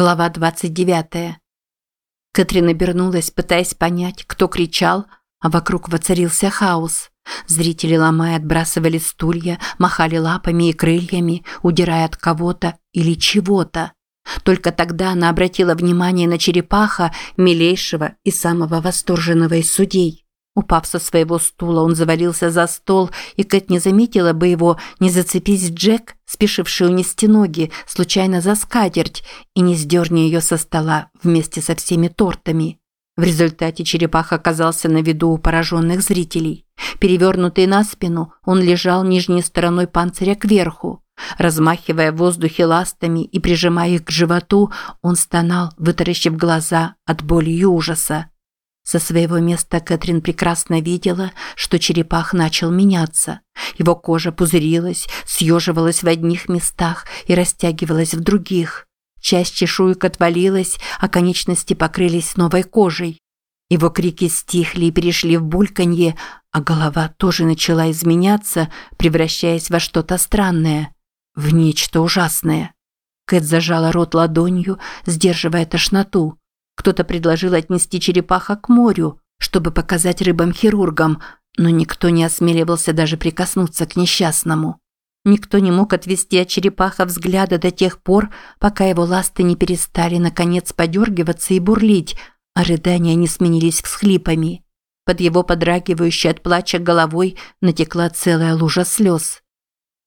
Глава 29. Кэтрин обернулась, пытаясь понять, кто кричал, а вокруг воцарился хаос. Зрители, ломая, отбрасывали стулья, махали лапами и крыльями, удирая от кого-то или чего-то. Только тогда она обратила внимание на черепаха, милейшего и самого восторженного из судей. Упав со своего стула, он завалился за стол, и Кэт не заметила бы его, не зацепись Джек, спешивший унести ноги, случайно за скатерть, и не сдерни ее со стола вместе со всеми тортами. В результате черепах оказался на виду у пораженных зрителей. Перевернутый на спину, он лежал нижней стороной панциря кверху. Размахивая в воздухе ластами и прижимая их к животу, он стонал, вытаращив глаза от боли и ужаса. Со своего места Кэтрин прекрасно видела, что черепах начал меняться. Его кожа пузырилась, съеживалась в одних местах и растягивалась в других. Часть чешуек отвалилась, а конечности покрылись новой кожей. Его крики стихли и перешли в бульканье, а голова тоже начала изменяться, превращаясь во что-то странное, в нечто ужасное. Кэт зажала рот ладонью, сдерживая тошноту. Кто-то предложил отнести черепаха к морю, чтобы показать рыбам-хирургам, но никто не осмеливался даже прикоснуться к несчастному. Никто не мог отвести от черепаха взгляда до тех пор, пока его ласты не перестали наконец подергиваться и бурлить, а рыдания не сменились всхлипами. Под его подрагивающей от плача головой натекла целая лужа слез.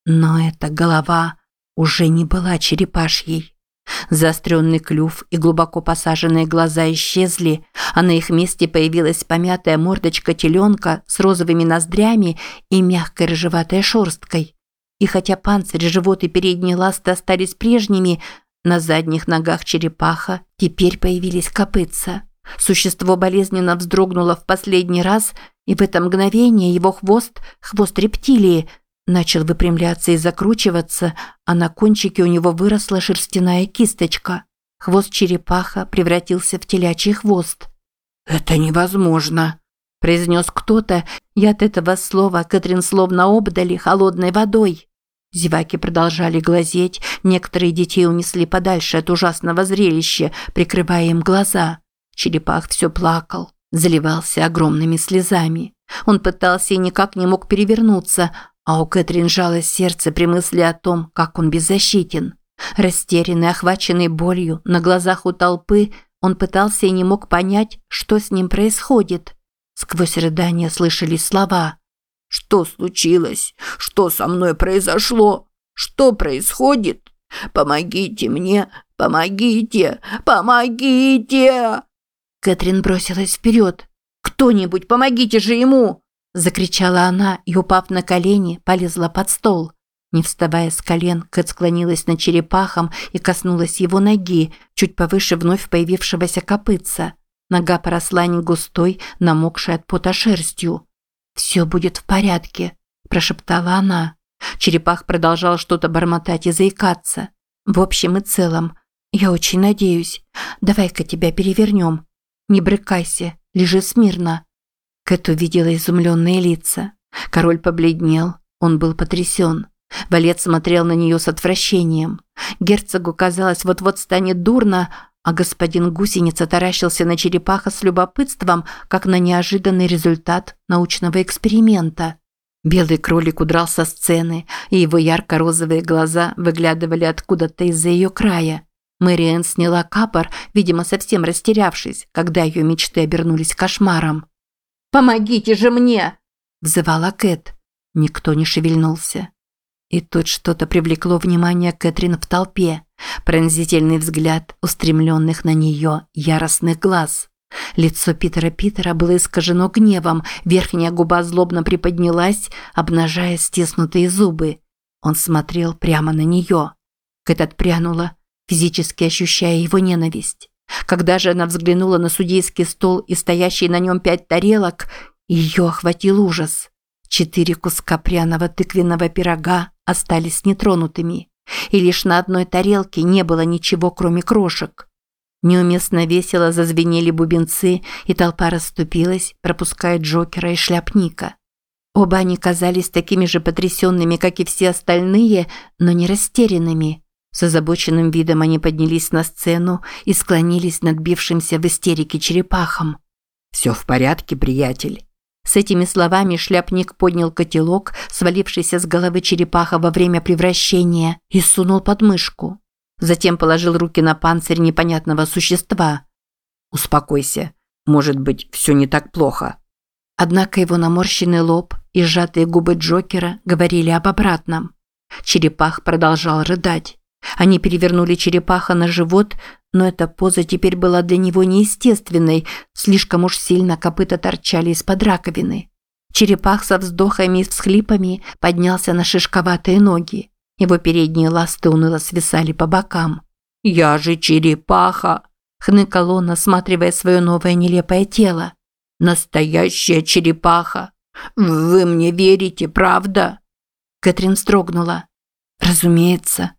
Но эта голова уже не была черепашьей. Заостренный клюв и глубоко посаженные глаза исчезли, а на их месте появилась помятая мордочка теленка с розовыми ноздрями и мягкой рыжеватой шерсткой. И хотя панцирь, живот и передние ласты остались прежними, на задних ногах черепаха теперь появились копытца. Существо болезненно вздрогнуло в последний раз, и в это мгновение его хвост, хвост рептилии – начал выпрямляться и закручиваться, а на кончике у него выросла шерстяная кисточка. Хвост черепаха превратился в телячий хвост. «Это невозможно», – произнес кто-то, и от этого слова Кэтрин словно обдали холодной водой. Зеваки продолжали глазеть, некоторые детей унесли подальше от ужасного зрелища, прикрывая им глаза. Черепах все плакал, заливался огромными слезами. Он пытался и никак не мог перевернуться, а у Кэтрин жалось сердце при мысли о том, как он беззащитен. Растерянный, охваченный болью, на глазах у толпы, он пытался и не мог понять, что с ним происходит. Сквозь рыдания слышались слова. «Что случилось? Что со мной произошло? Что происходит? Помогите мне! Помогите! Помогите!» Кэтрин бросилась вперед. «Кто-нибудь, помогите же ему!» Закричала она и, упав на колени, полезла под стол. Не вставая с колен, Кэт склонилась над черепахом и коснулась его ноги, чуть повыше вновь появившегося копытца. Нога поросла не густой, намокшей от пота шерстью. «Все будет в порядке», – прошептала она. Черепах продолжал что-то бормотать и заикаться. «В общем и целом, я очень надеюсь. Давай-ка тебя перевернем. Не брыкайся, лежи смирно. Кэт увидела изумленные лица. Король побледнел, он был потрясен. Валет смотрел на нее с отвращением. Герцогу казалось, вот-вот станет дурно, а господин гусеница таращился на черепаха с любопытством, как на неожиданный результат научного эксперимента. Белый кролик удрал со сцены, и его ярко-розовые глаза выглядывали откуда-то из-за ее края. Мэриэн сняла капор, видимо, совсем растерявшись, когда ее мечты обернулись кошмаром. Помогите же мне!» – взывала Кэт. Никто не шевельнулся. И тут что-то привлекло внимание Кэтрин в толпе. Пронзительный взгляд устремленных на нее яростных глаз. Лицо Питера Питера было искажено гневом, верхняя губа злобно приподнялась, обнажая стиснутые зубы. Он смотрел прямо на нее. Кэт отпрянула, физически ощущая его ненависть. Когда же она взглянула на судейский стол и стоящий на нем пять тарелок, ее охватил ужас. Четыре куска пряного тыквенного пирога остались нетронутыми, и лишь на одной тарелке не было ничего, кроме крошек. Неуместно весело зазвенели бубенцы, и толпа расступилась, пропуская Джокера и шляпника. Оба они казались такими же потрясенными, как и все остальные, но не растерянными. С озабоченным видом они поднялись на сцену и склонились над бившимся в истерике черепахом. «Все в порядке, приятель?» С этими словами шляпник поднял котелок, свалившийся с головы черепаха во время превращения, и сунул под мышку. Затем положил руки на панцирь непонятного существа. «Успокойся. Может быть, все не так плохо». Однако его наморщенный лоб и сжатые губы Джокера говорили об обратном. Черепах продолжал рыдать. Они перевернули черепаха на живот, но эта поза теперь была для него неестественной, слишком уж сильно копыта торчали из-под раковины. Черепах со вздохами и всхлипами поднялся на шишковатые ноги. Его передние ласты уныло свисали по бокам. «Я же черепаха!» – хныкал он, осматривая свое новое нелепое тело. «Настоящая черепаха! Вы мне верите, правда?» Кэтрин строгнула. «Разумеется».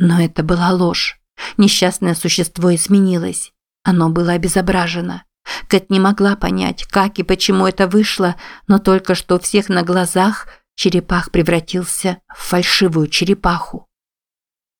Но это была ложь. Несчастное существо изменилось. Оно было обезображено. Кэт не могла понять, как и почему это вышло, но только что у всех на глазах черепах превратился в фальшивую черепаху.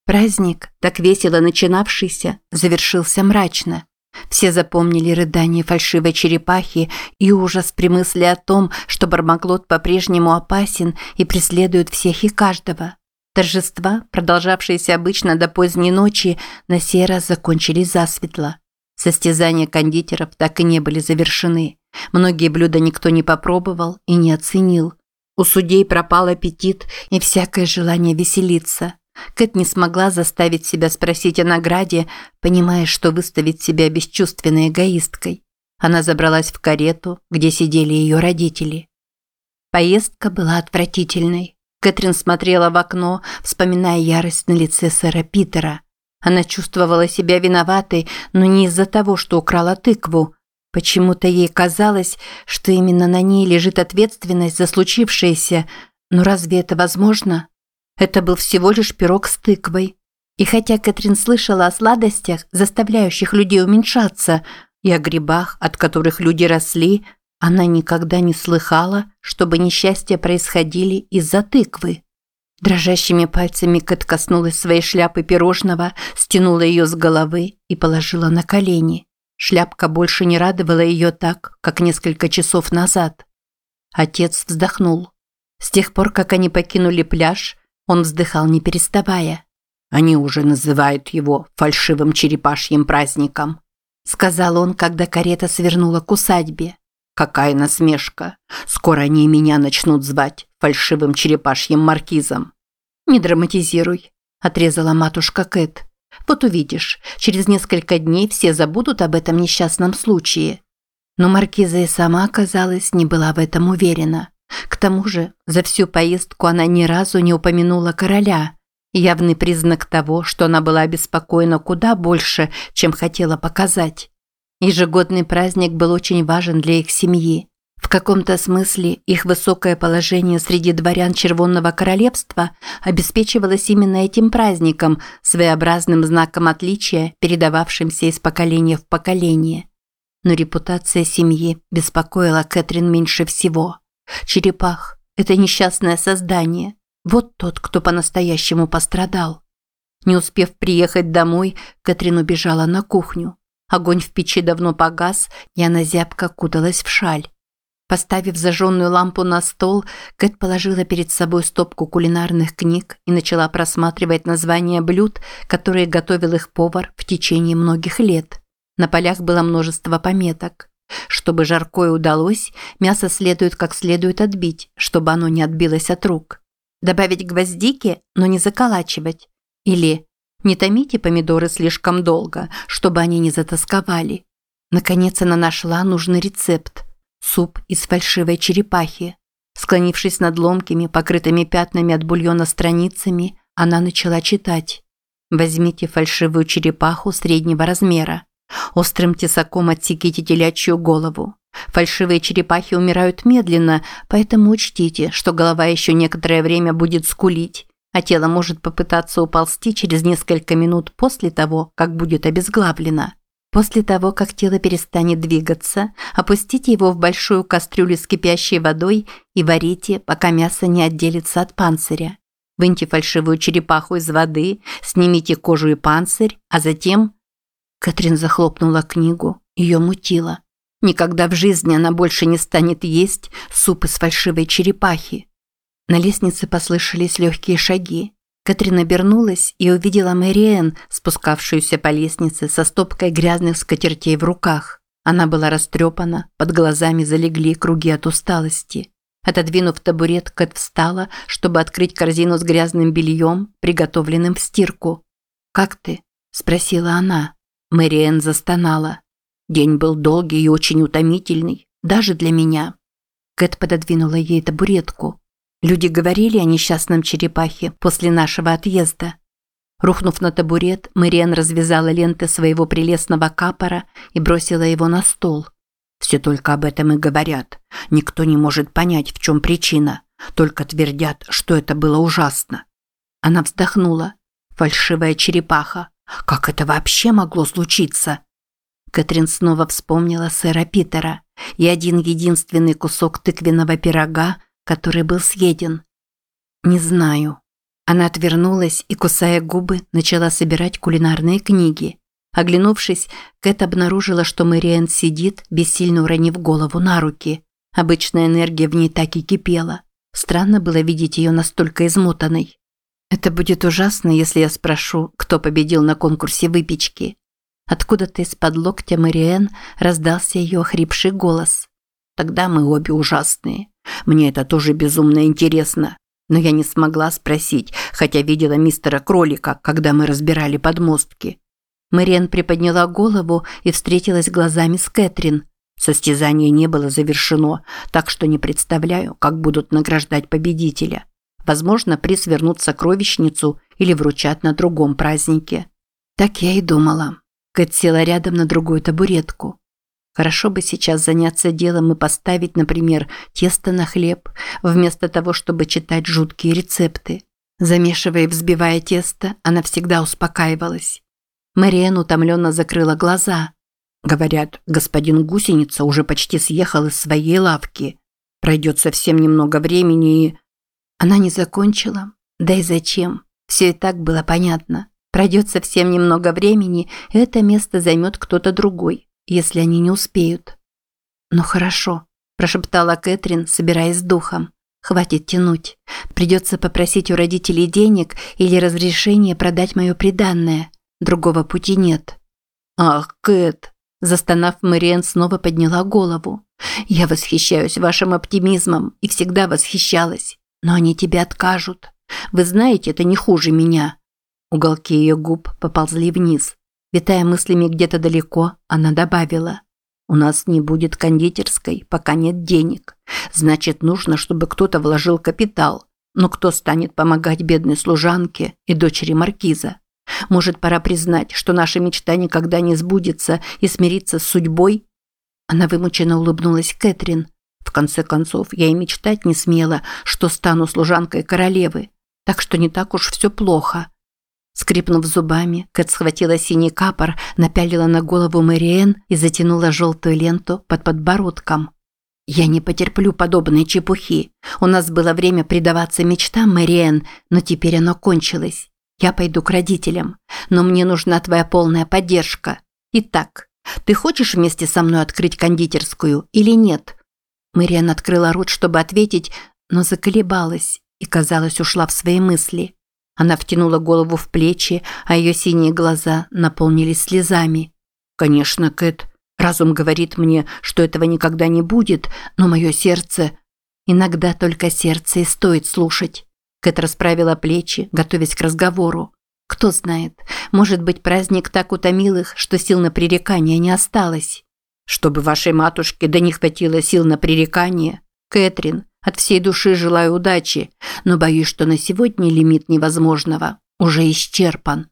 Праздник, так весело начинавшийся, завершился мрачно. Все запомнили рыдание фальшивой черепахи и ужас при мысли о том, что Бармаглот по-прежнему опасен и преследует всех и каждого. Торжества, продолжавшиеся обычно до поздней ночи, на сей раз закончились засветло. Состязания кондитеров так и не были завершены. Многие блюда никто не попробовал и не оценил. У судей пропал аппетит и всякое желание веселиться. Кэт не смогла заставить себя спросить о награде, понимая, что выставить себя бесчувственной эгоисткой. Она забралась в карету, где сидели ее родители. Поездка была отвратительной. Кэтрин смотрела в окно, вспоминая ярость на лице сэра Питера. Она чувствовала себя виноватой, но не из-за того, что украла тыкву. Почему-то ей казалось, что именно на ней лежит ответственность за случившееся. Но разве это возможно? Это был всего лишь пирог с тыквой. И хотя Кэтрин слышала о сладостях, заставляющих людей уменьшаться, и о грибах, от которых люди росли, она никогда не слыхала, чтобы несчастья происходили из-за тыквы. Дрожащими пальцами Кэт коснулась своей шляпы пирожного, стянула ее с головы и положила на колени. Шляпка больше не радовала ее так, как несколько часов назад. Отец вздохнул. С тех пор, как они покинули пляж, он вздыхал не переставая. «Они уже называют его фальшивым черепашьим праздником», сказал он, когда карета свернула к усадьбе. Какая насмешка. Скоро они меня начнут звать фальшивым черепашьим маркизом. Не драматизируй, отрезала матушка Кэт. Вот увидишь, через несколько дней все забудут об этом несчастном случае. Но маркиза и сама, казалось, не была в этом уверена. К тому же, за всю поездку она ни разу не упомянула короля. Явный признак того, что она была обеспокоена куда больше, чем хотела показать. Ежегодный праздник был очень важен для их семьи. В каком-то смысле их высокое положение среди дворян Червонного королевства обеспечивалось именно этим праздником, своеобразным знаком отличия, передававшимся из поколения в поколение. Но репутация семьи беспокоила Кэтрин меньше всего. Черепах – это несчастное создание. Вот тот, кто по-настоящему пострадал. Не успев приехать домой, Кэтрин убежала на кухню. Огонь в печи давно погас, и она зябко куталась в шаль. Поставив зажженную лампу на стол, Кэт положила перед собой стопку кулинарных книг и начала просматривать названия блюд, которые готовил их повар в течение многих лет. На полях было множество пометок. Чтобы жаркое удалось, мясо следует как следует отбить, чтобы оно не отбилось от рук. Добавить гвоздики, но не заколачивать. Или не томите помидоры слишком долго, чтобы они не затасковали. Наконец она нашла нужный рецепт. Суп из фальшивой черепахи. Склонившись над ломкими, покрытыми пятнами от бульона страницами, она начала читать. Возьмите фальшивую черепаху среднего размера. Острым тесаком отсеките телячью голову. Фальшивые черепахи умирают медленно, поэтому учтите, что голова еще некоторое время будет скулить, а тело может попытаться уползти через несколько минут после того, как будет обезглавлено. После того, как тело перестанет двигаться, опустите его в большую кастрюлю с кипящей водой и варите, пока мясо не отделится от панциря. Выньте фальшивую черепаху из воды, снимите кожу и панцирь, а затем... Катрин захлопнула книгу, ее мутило. Никогда в жизни она больше не станет есть суп из фальшивой черепахи. На лестнице послышались легкие шаги. Катрин обернулась и увидела Мэриэн, спускавшуюся по лестнице со стопкой грязных скатертей в руках. Она была растрепана, под глазами залегли круги от усталости. Отодвинув табурет, Кэт встала, чтобы открыть корзину с грязным бельем, приготовленным в стирку. «Как ты?» – спросила она. Мэриэн застонала. День был долгий и очень утомительный, даже для меня. Кэт пододвинула ей табуретку. Люди говорили о несчастном черепахе после нашего отъезда. Рухнув на табурет, Мэриэн развязала ленты своего прелестного капора и бросила его на стол. Все только об этом и говорят. Никто не может понять, в чем причина. Только твердят, что это было ужасно. Она вздохнула. Фальшивая черепаха. Как это вообще могло случиться? Кэтрин снова вспомнила сэра Питера и один единственный кусок тыквенного пирога, который был съеден. Не знаю. Она отвернулась и, кусая губы, начала собирать кулинарные книги. Оглянувшись, Кэт обнаружила, что Мэриэн сидит, бессильно уронив голову на руки. Обычная энергия в ней так и кипела. Странно было видеть ее настолько измотанной. Это будет ужасно, если я спрошу, кто победил на конкурсе выпечки. Откуда-то из-под локтя Мариэн раздался ее охрипший голос. Тогда мы обе ужасные. Мне это тоже безумно интересно. Но я не смогла спросить, хотя видела мистера Кролика, когда мы разбирали подмостки. Мэриэн приподняла голову и встретилась глазами с Кэтрин. Состязание не было завершено, так что не представляю, как будут награждать победителя. Возможно, приз вернут сокровищницу или вручат на другом празднике. Так я и думала. Кэт села рядом на другую табуретку. Хорошо бы сейчас заняться делом и поставить, например, тесто на хлеб, вместо того, чтобы читать жуткие рецепты. Замешивая и взбивая тесто, она всегда успокаивалась. Мэриэн утомленно закрыла глаза. Говорят, господин Гусеница уже почти съехал из своей лавки. Пройдет совсем немного времени и... Она не закончила. Да и зачем? Все и так было понятно. Пройдет совсем немного времени, и это место займет кто-то другой, если они не успеют. «Ну хорошо», – прошептала Кэтрин, собираясь с духом. «Хватит тянуть. Придется попросить у родителей денег или разрешения продать мое приданное. Другого пути нет». «Ах, Кэт!» Застонав, Мэриэн снова подняла голову. «Я восхищаюсь вашим оптимизмом и всегда восхищалась. Но они тебе откажут. Вы знаете, это не хуже меня. Уголки ее губ поползли вниз. Витая мыслями где-то далеко, она добавила. «У нас не будет кондитерской, пока нет денег. Значит, нужно, чтобы кто-то вложил капитал. Но кто станет помогать бедной служанке и дочери маркиза? Может, пора признать, что наша мечта никогда не сбудется и смириться с судьбой?» Она вымученно улыбнулась Кэтрин. «В конце концов, я и мечтать не смела, что стану служанкой королевы. Так что не так уж все плохо. Скрипнув зубами, Кэт схватила синий капор, напялила на голову Мэриэн и затянула желтую ленту под подбородком. «Я не потерплю подобной чепухи. У нас было время предаваться мечтам, Мэриэн, но теперь оно кончилось. Я пойду к родителям, но мне нужна твоя полная поддержка. Итак, ты хочешь вместе со мной открыть кондитерскую или нет?» Мэриэн открыла рот, чтобы ответить, но заколебалась и, казалось, ушла в свои мысли. Она втянула голову в плечи, а ее синие глаза наполнились слезами. «Конечно, Кэт, разум говорит мне, что этого никогда не будет, но мое сердце...» «Иногда только сердце и стоит слушать». Кэт расправила плечи, готовясь к разговору. «Кто знает, может быть, праздник так утомил их, что сил на пререкание не осталось». «Чтобы вашей матушке да не хватило сил на пререкание, Кэтрин, от всей души желаю удачи, но боюсь, что на сегодня лимит невозможного уже исчерпан.